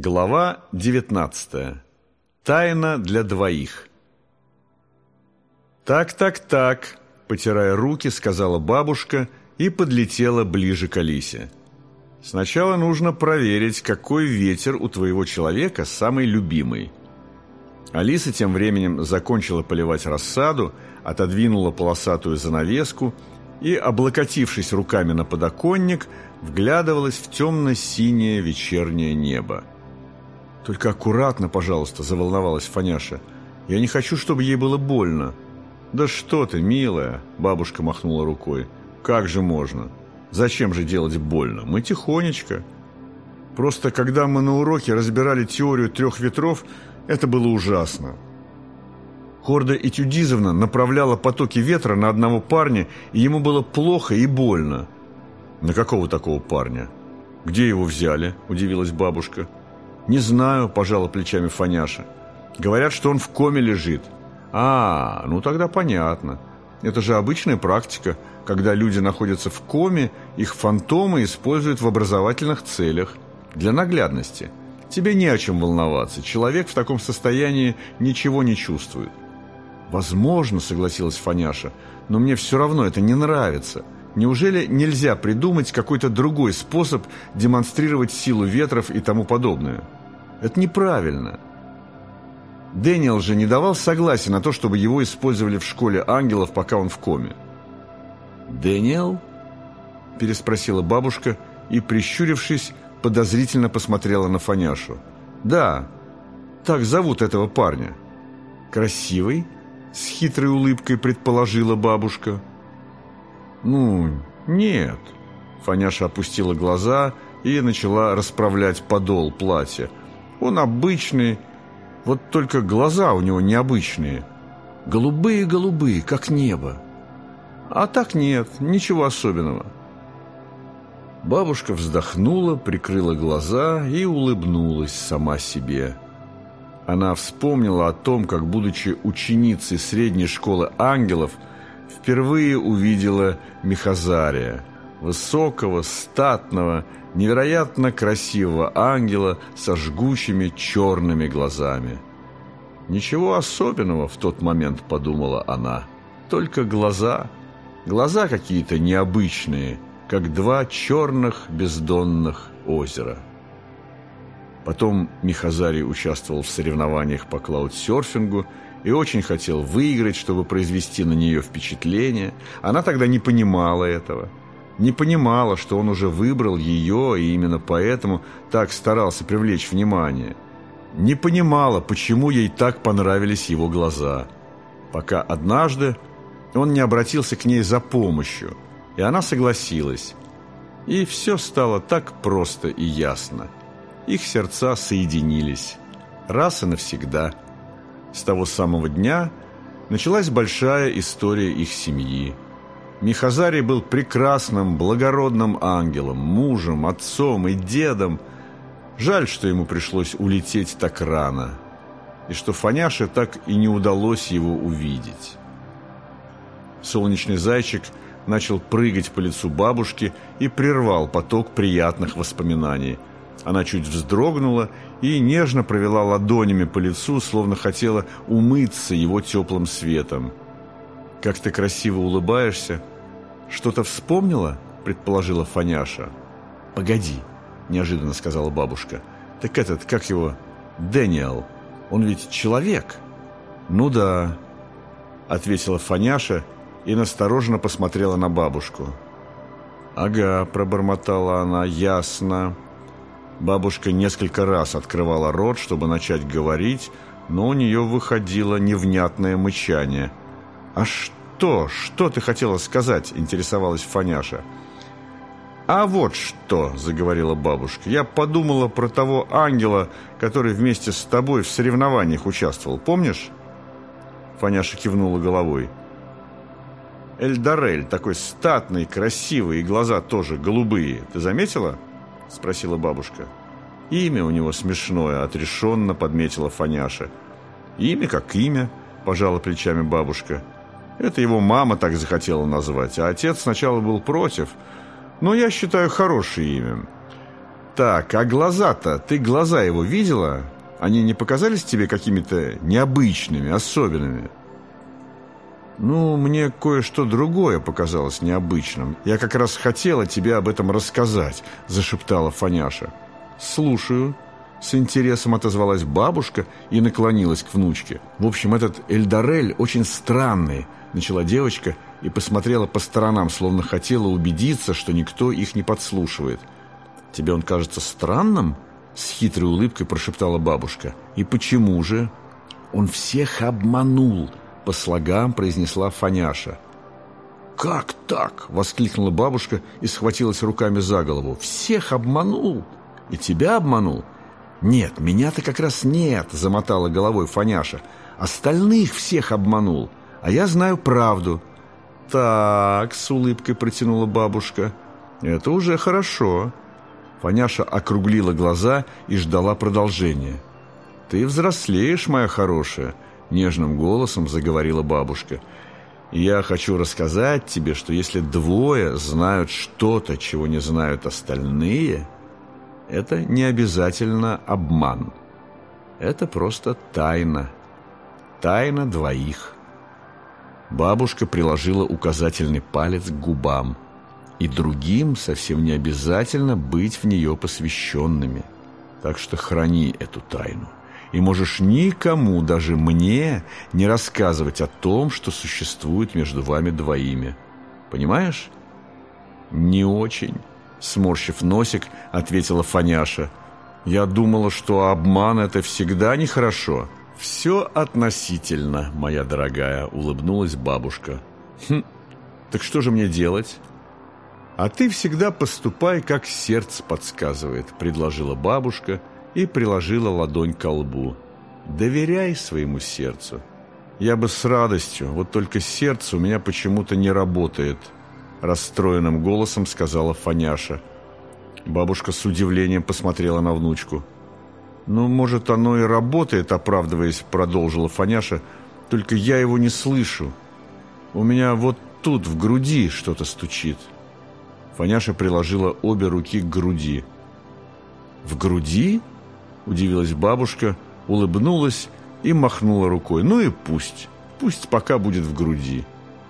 Глава 19. Тайна для двоих. «Так-так-так», – потирая руки, сказала бабушка и подлетела ближе к Алисе. «Сначала нужно проверить, какой ветер у твоего человека самый любимый». Алиса тем временем закончила поливать рассаду, отодвинула полосатую занавеску и, облокотившись руками на подоконник, вглядывалась в темно-синее вечернее небо. «Только аккуратно, пожалуйста», – заволновалась Фаняша. «Я не хочу, чтобы ей было больно». «Да что ты, милая!» – бабушка махнула рукой. «Как же можно? Зачем же делать больно? Мы тихонечко». Просто когда мы на уроке разбирали теорию трех ветров, это было ужасно. Хорда Этюдизовна направляла потоки ветра на одного парня, и ему было плохо и больно. «На какого такого парня?» «Где его взяли?» – удивилась бабушка. «Не знаю», – пожала плечами Фаняша. «Говорят, что он в коме лежит». «А, ну тогда понятно. Это же обычная практика. Когда люди находятся в коме, их фантомы используют в образовательных целях. Для наглядности. Тебе не о чем волноваться. Человек в таком состоянии ничего не чувствует». «Возможно», — согласилась Фаняша, — «но мне все равно это не нравится. Неужели нельзя придумать какой-то другой способ демонстрировать силу ветров и тому подобное? Это неправильно». Дэниел же не давал согласия на то, чтобы его использовали в школе ангелов, пока он в коме. «Дэниел?» – переспросила бабушка и, прищурившись, подозрительно посмотрела на Фаняшу. «Да, так зовут этого парня. Красивый?» С хитрой улыбкой предположила бабушка. «Ну, нет». Фаняша опустила глаза и начала расправлять подол платья. «Он обычный, вот только глаза у него необычные. Голубые-голубые, как небо. А так нет, ничего особенного». Бабушка вздохнула, прикрыла глаза и улыбнулась сама себе. Она вспомнила о том, как, будучи ученицей средней школы ангелов, впервые увидела Михазария, высокого, статного, невероятно красивого ангела со жгучими черными глазами. Ничего особенного в тот момент, подумала она, только глаза, глаза какие-то необычные, как два черных бездонных озера. Потом Михазарий участвовал в соревнованиях по клаудсерфингу и очень хотел выиграть, чтобы произвести на нее впечатление. Она тогда не понимала этого. Не понимала, что он уже выбрал ее, и именно поэтому так старался привлечь внимание. Не понимала, почему ей так понравились его глаза. Пока однажды он не обратился к ней за помощью, и она согласилась. И все стало так просто и ясно – их сердца соединились. Раз и навсегда. С того самого дня началась большая история их семьи. Михазарий был прекрасным, благородным ангелом, мужем, отцом и дедом. Жаль, что ему пришлось улететь так рано, и что Фаняше так и не удалось его увидеть. Солнечный зайчик начал прыгать по лицу бабушки и прервал поток приятных воспоминаний – она чуть вздрогнула и нежно провела ладонями по лицу, словно хотела умыться его теплым светом. «Как ты красиво улыбаешься!» «Что-то вспомнила?» – предположила Фаняша. «Погоди», – неожиданно сказала бабушка. «Так этот, как его? Дэниел. Он ведь человек?» «Ну да», – ответила Фаняша и настороженно посмотрела на бабушку. «Ага», – пробормотала она, – «ясно». Бабушка несколько раз открывала рот, чтобы начать говорить, но у нее выходило невнятное мычание. «А что? Что ты хотела сказать?» – интересовалась Фаняша. «А вот что!» – заговорила бабушка. «Я подумала про того ангела, который вместе с тобой в соревнованиях участвовал. Помнишь?» Фаняша кивнула головой. «Эльдарель, такой статный, красивый, и глаза тоже голубые. Ты заметила?» – спросила бабушка. «Имя у него смешное», – отрешенно подметила Фаняша. «Имя как имя», – пожала плечами бабушка. «Это его мама так захотела назвать, а отец сначала был против. Но я считаю хорошее имя. Так, а глаза-то, ты глаза его видела? Они не показались тебе какими-то необычными, особенными? Ну, мне кое-что другое показалось необычным. Я как раз хотела тебе об этом рассказать, зашептала Фаняша. Слушаю. С интересом отозвалась бабушка и наклонилась к внучке. В общем, этот Эльдарель очень странный, начала девочка и посмотрела по сторонам, словно хотела убедиться, что никто их не подслушивает. «Тебе он кажется странным?» С хитрой улыбкой прошептала бабушка. «И почему же?» «Он всех обманул!» По слогам произнесла Фаняша. «Как так?» — воскликнула бабушка и схватилась руками за голову. «Всех обманул? И тебя обманул?» «Нет, меня-то как раз нет», — замотала головой Фаняша. «Остальных всех обманул, а я знаю правду». «Так», — с улыбкой протянула бабушка, — «это уже хорошо». Фаняша округлила глаза и ждала продолжения. «Ты взрослеешь, моя хорошая», — нежным голосом заговорила бабушка. «Я хочу рассказать тебе, что если двое знают что-то, чего не знают остальные, это не обязательно обман. Это просто тайна. Тайна двоих». Бабушка приложила указательный палец к губам — и другим совсем не обязательно быть в нее посвященными. Так что храни эту тайну. И можешь никому, даже мне, не рассказывать о том, что существует между вами двоими. Понимаешь? Не очень, сморщив носик, ответила Фаняша. Я думала, что обман это всегда нехорошо. Все относительно, моя дорогая, улыбнулась бабушка. Хм, так что же мне делать? «А ты всегда поступай, как сердце подсказывает», — предложила бабушка и приложила ладонь к лбу. «Доверяй своему сердцу». «Я бы с радостью, вот только сердце у меня почему-то не работает», — расстроенным голосом сказала Фаняша. Бабушка с удивлением посмотрела на внучку. «Ну, может, оно и работает», — оправдываясь, продолжила Фаняша, «только я его не слышу. У меня вот тут, в груди, что-то стучит». Фаняша приложила обе руки к груди. «В груди?» – удивилась бабушка, улыбнулась и махнула рукой. «Ну и пусть. Пусть пока будет в груди.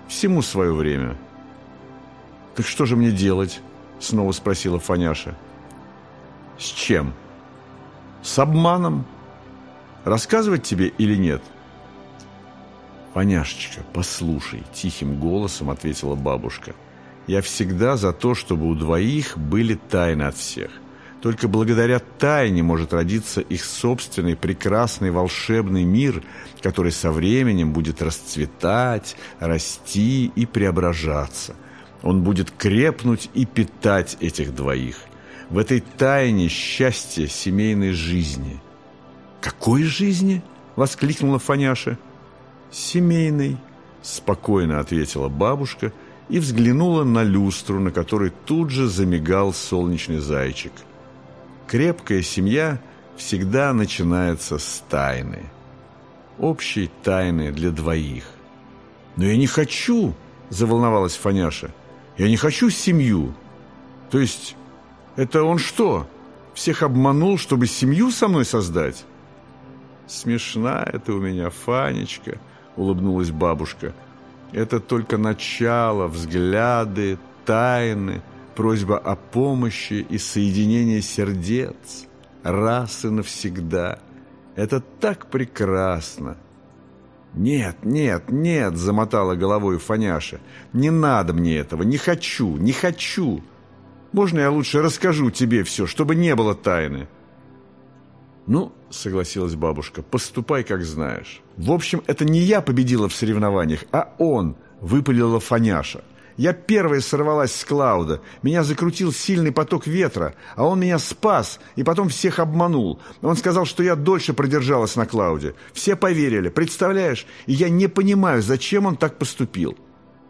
Всему свое время». «Так что же мне делать?» – снова спросила Фаняша. «С чем?» «С обманом. Рассказывать тебе или нет?» «Фаняшечка, послушай», – тихим голосом ответила бабушка – я всегда за то, чтобы у двоих были тайны от всех. Только благодаря тайне может родиться их собственный прекрасный волшебный мир, который со временем будет расцветать, расти и преображаться. Он будет крепнуть и питать этих двоих. В этой тайне счастье семейной жизни. «Какой жизни?» – воскликнула Фаняша. «Семейной», – спокойно ответила бабушка – и взглянула на люстру, на которой тут же замигал солнечный зайчик. Крепкая семья всегда начинается с тайны. Общей тайны для двоих. «Но я не хочу!» – заволновалась Фаняша. «Я не хочу семью!» «То есть, это он что, всех обманул, чтобы семью со мной создать?» «Смешная ты у меня, Фанечка!» – улыбнулась бабушка – это только начало, взгляды, тайны, просьба о помощи и соединение сердец. Раз и навсегда. Это так прекрасно. «Нет, нет, нет!» – замотала головой Фаняша. «Не надо мне этого! Не хочу! Не хочу! Можно я лучше расскажу тебе все, чтобы не было тайны?» «Ну, — согласилась бабушка, — поступай, как знаешь. В общем, это не я победила в соревнованиях, а он, — выпалила Фаняша. Я первая сорвалась с Клауда. Меня закрутил сильный поток ветра, а он меня спас и потом всех обманул. Он сказал, что я дольше продержалась на Клауде. Все поверили, представляешь? И я не понимаю, зачем он так поступил.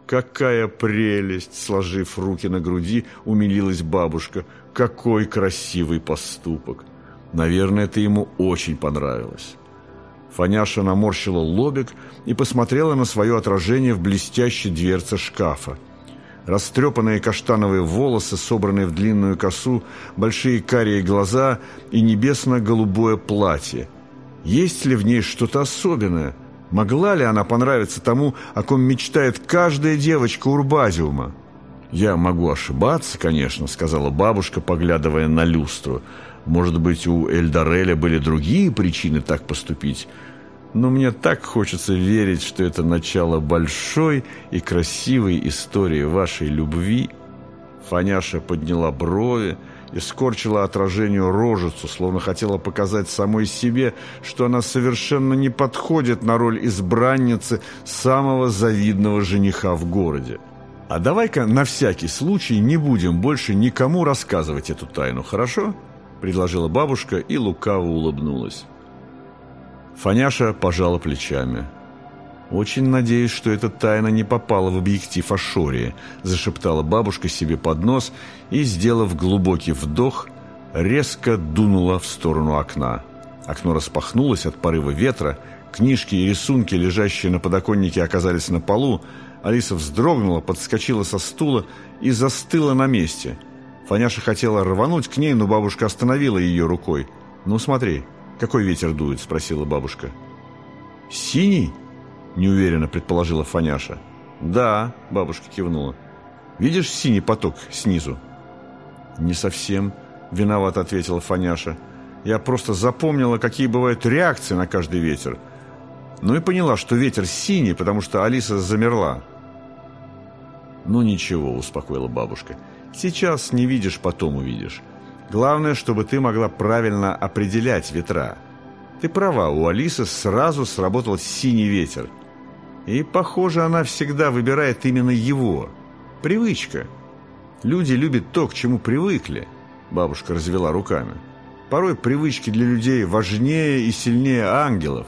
«Какая прелесть!» — сложив руки на груди, умилилась бабушка. «Какой красивый поступок!» Наверное, это ему очень понравилось. Фаняша наморщила лобик и посмотрела на свое отражение в блестящей дверце шкафа. Растрепанные каштановые волосы, собранные в длинную косу, большие карие глаза и небесно-голубое платье. Есть ли в ней что-то особенное? Могла ли она понравиться тому, о ком мечтает каждая девочка Урбазиума? «Я могу ошибаться, конечно», — сказала бабушка, поглядывая на люстру. «Может быть, у Эльдареля были другие причины так поступить?» Но мне так хочется верить, что это начало большой и красивой истории вашей любви». Фаняша подняла брови и скорчила отражению рожицу, словно хотела показать самой себе, что она совершенно не подходит на роль избранницы самого завидного жениха в городе. «А давай-ка на всякий случай не будем больше никому рассказывать эту тайну, хорошо?» – предложила бабушка и лукаво улыбнулась. Фаняша пожала плечами. «Очень надеюсь, что эта тайна не попала в объектив Ашории», зашептала бабушка себе под нос и, сделав глубокий вдох, резко дунула в сторону окна. Окно распахнулось от порыва ветра, книжки и рисунки, лежащие на подоконнике, оказались на полу. Алиса вздрогнула, подскочила со стула и застыла на месте. Фаняша хотела рвануть к ней, но бабушка остановила ее рукой. «Ну смотри, «Какой ветер дует?» – спросила бабушка. «Синий?» – неуверенно предположила Фаняша. «Да», – бабушка кивнула. «Видишь синий поток снизу?» «Не совсем», – виновато ответила Фаняша. «Я просто запомнила, какие бывают реакции на каждый ветер. Ну и поняла, что ветер синий, потому что Алиса замерла». «Ну ничего», – успокоила бабушка. «Сейчас не видишь, потом увидишь. Главное, чтобы ты могла правильно определять ветра. Ты права, у Алисы сразу сработал синий ветер. И, похоже, она всегда выбирает именно его. Привычка. Люди любят то, к чему привыкли. Бабушка развела руками. Порой привычки для людей важнее и сильнее ангелов.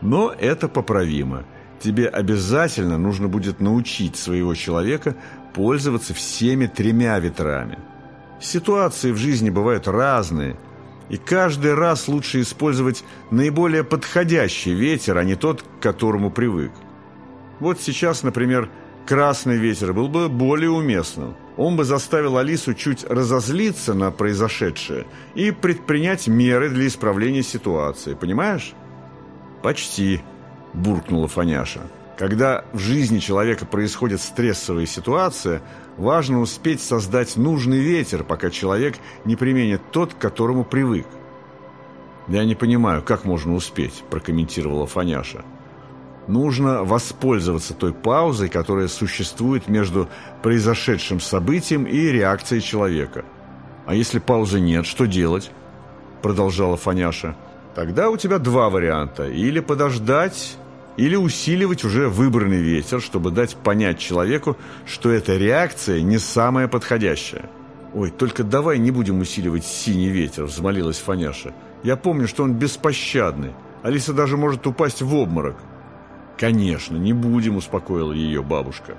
Но это поправимо. Тебе обязательно нужно будет научить своего человека пользоваться всеми тремя ветрами – Ситуации в жизни бывают разные, и каждый раз лучше использовать наиболее подходящий ветер, а не тот, к которому привык. Вот сейчас, например, красный ветер был бы более уместным. Он бы заставил Алису чуть разозлиться на произошедшее и предпринять меры для исправления ситуации, понимаешь? «Почти», – буркнула Фаняша. Когда в жизни человека происходит стрессовая ситуация, важно успеть создать нужный ветер, пока человек не применит тот, к которому привык. «Я не понимаю, как можно успеть», – прокомментировала Фаняша. «Нужно воспользоваться той паузой, которая существует между произошедшим событием и реакцией человека. А если паузы нет, что делать?» – продолжала Фаняша. «Тогда у тебя два варианта. Или подождать, или усиливать уже выбранный ветер, чтобы дать понять человеку, что эта реакция не самая подходящая. «Ой, только давай не будем усиливать синий ветер», – взмолилась Фаняша. «Я помню, что он беспощадный. Алиса даже может упасть в обморок». «Конечно, не будем», – успокоила ее бабушка.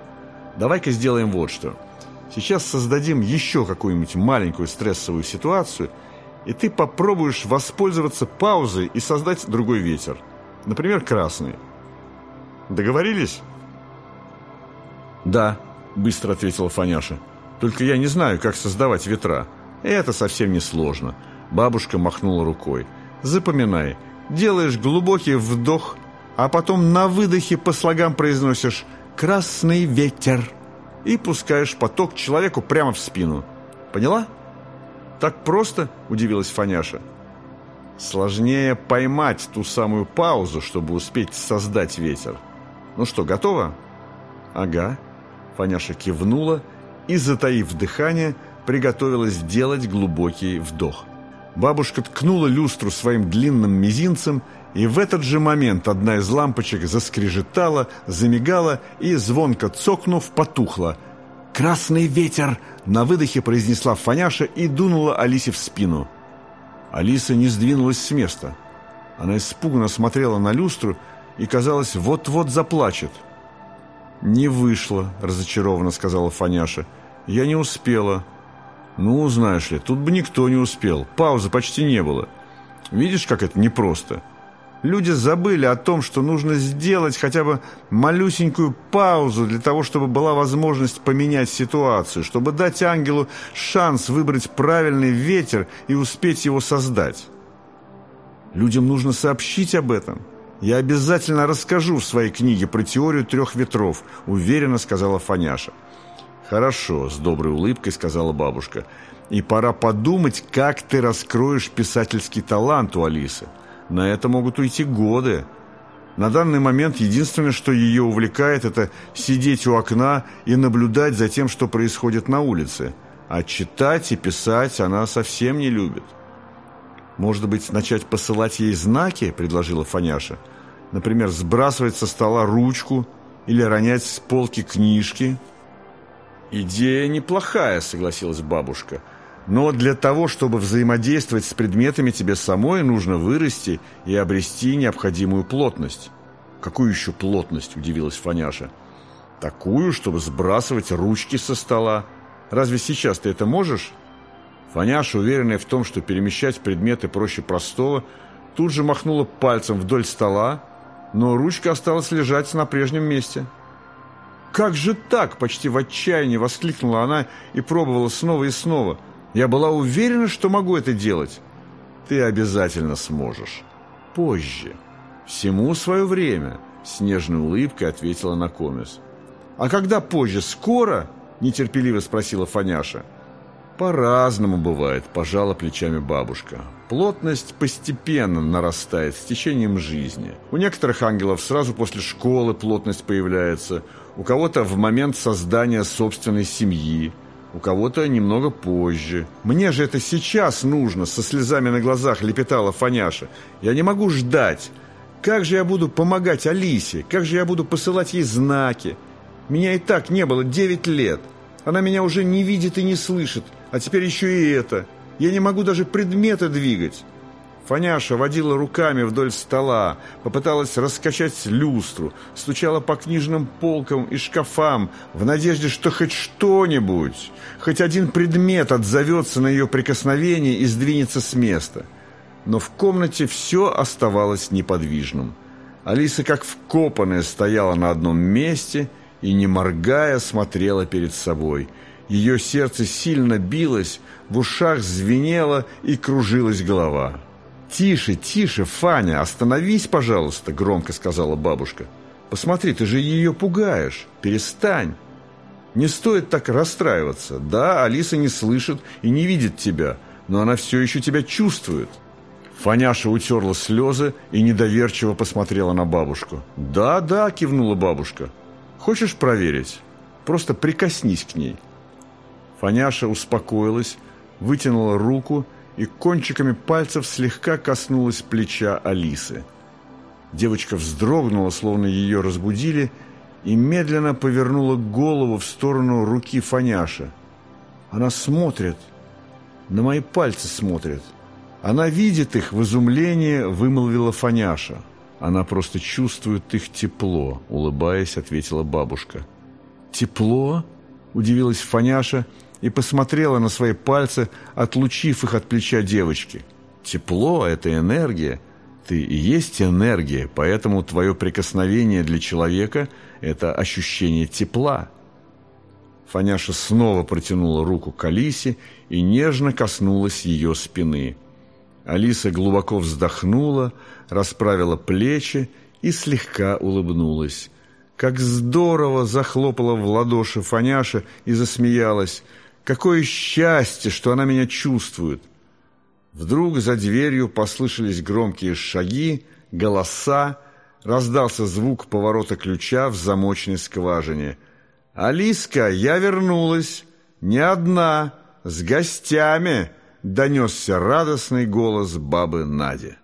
«Давай-ка сделаем вот что. Сейчас создадим еще какую-нибудь маленькую стрессовую ситуацию, и ты попробуешь воспользоваться паузой и создать другой ветер. Например, красный». Договорились?» «Да», — быстро ответила Фаняша. «Только я не знаю, как создавать ветра. Это совсем не сложно». Бабушка махнула рукой. «Запоминай, делаешь глубокий вдох, а потом на выдохе по слогам произносишь «красный ветер» и пускаешь поток человеку прямо в спину. Поняла?» «Так просто?» – удивилась Фаняша. «Сложнее поймать ту самую паузу, чтобы успеть создать ветер». «Ну что, готово?» «Ага». Фаняша кивнула и, затаив дыхание, приготовилась делать глубокий вдох. Бабушка ткнула люстру своим длинным мизинцем, и в этот же момент одна из лампочек заскрежетала, замигала и, звонко цокнув, потухла. «Красный ветер!» — на выдохе произнесла Фаняша и дунула Алисе в спину. Алиса не сдвинулась с места. Она испуганно смотрела на люстру и, казалось, вот-вот заплачет. «Не вышло», — разочарованно сказала Фаняша. «Я не успела». «Ну, знаешь ли, тут бы никто не успел. Паузы почти не было. Видишь, как это непросто?» Люди забыли о том, что нужно сделать хотя бы малюсенькую паузу для того, чтобы была возможность поменять ситуацию, чтобы дать ангелу шанс выбрать правильный ветер и успеть его создать. Людям нужно сообщить об этом. Я обязательно расскажу в своей книге про теорию трех ветров, уверенно сказала Фаняша. Хорошо, с доброй улыбкой сказала бабушка. И пора подумать, как ты раскроешь писательский талант у Алисы. На это могут уйти годы. На данный момент единственное, что ее увлекает, это сидеть у окна и наблюдать за тем, что происходит на улице. А читать и писать она совсем не любит. «Может быть, начать посылать ей знаки?» – предложила Фаняша. «Например, сбрасывать со стола ручку или ронять с полки книжки?» «Идея неплохая», – согласилась бабушка – но для того, чтобы взаимодействовать с предметами, тебе самой нужно вырасти и обрести необходимую плотность. «Какую еще плотность?» – удивилась Фаняша. «Такую, чтобы сбрасывать ручки со стола. Разве сейчас ты это можешь?» Фаняша, уверенная в том, что перемещать предметы проще простого, тут же махнула пальцем вдоль стола, но ручка осталась лежать на прежнем месте. «Как же так?» – почти в отчаянии воскликнула она и пробовала снова и снова – я была уверена, что могу это делать. Ты обязательно сможешь. Позже. Всему свое время, с нежной улыбкой ответила Накомис. А когда позже? Скоро? Нетерпеливо спросила Фаняша. По-разному бывает, пожала плечами бабушка. Плотность постепенно нарастает с течением жизни. У некоторых ангелов сразу после школы плотность появляется, у кого-то в момент создания собственной семьи, у кого-то немного позже. Мне же это сейчас нужно, со слезами на глазах лепетала Фаняша. Я не могу ждать. Как же я буду помогать Алисе? Как же я буду посылать ей знаки? Меня и так не было девять лет. Она меня уже не видит и не слышит, а теперь еще и это. Я не могу даже предметы двигать. Фаняша водила руками вдоль стола, попыталась раскачать люстру, стучала по книжным полкам и шкафам в надежде, что хоть что-нибудь, хоть один предмет отзовется на ее прикосновение и сдвинется с места. Но в комнате все оставалось неподвижным. Алиса, как вкопанная, стояла на одном месте и, не моргая, смотрела перед собой. Ее сердце сильно билось, в ушах звенело и кружилась голова. «Тише, тише, Фаня, остановись, пожалуйста», — громко сказала бабушка. «Посмотри, ты же ее пугаешь. Перестань. Не стоит так расстраиваться. Да, Алиса не слышит и не видит тебя, но она все еще тебя чувствует». Фаняша утерла слезы и недоверчиво посмотрела на бабушку. «Да, да», — кивнула бабушка. «Хочешь проверить? Просто прикоснись к ней». Фаняша успокоилась, вытянула руку и кончиками пальцев слегка коснулась плеча Алисы. Девочка вздрогнула, словно ее разбудили, и медленно повернула голову в сторону руки Фаняша. Она смотрит, на мои пальцы смотрит. Она видит их в изумлении, вымолвила Фаняша. Она просто чувствует их тепло, улыбаясь, ответила бабушка. «Тепло?» – удивилась Фаняша и посмотрела на свои пальцы, отлучив их от плеча девочки. «Тепло — это энергия. Ты и есть энергия, поэтому твое прикосновение для человека — это ощущение тепла». Фаняша снова протянула руку к Алисе и нежно коснулась ее спины. Алиса глубоко вздохнула, расправила плечи и слегка улыбнулась. Как здорово захлопала в ладоши Фаняша и засмеялась. Какое счастье, что она меня чувствует! Вдруг за дверью послышались громкие шаги, голоса, раздался звук поворота ключа в замочной скважине. «Алиска, я вернулась! Не одна, с гостями!» — донесся радостный голос бабы Нади.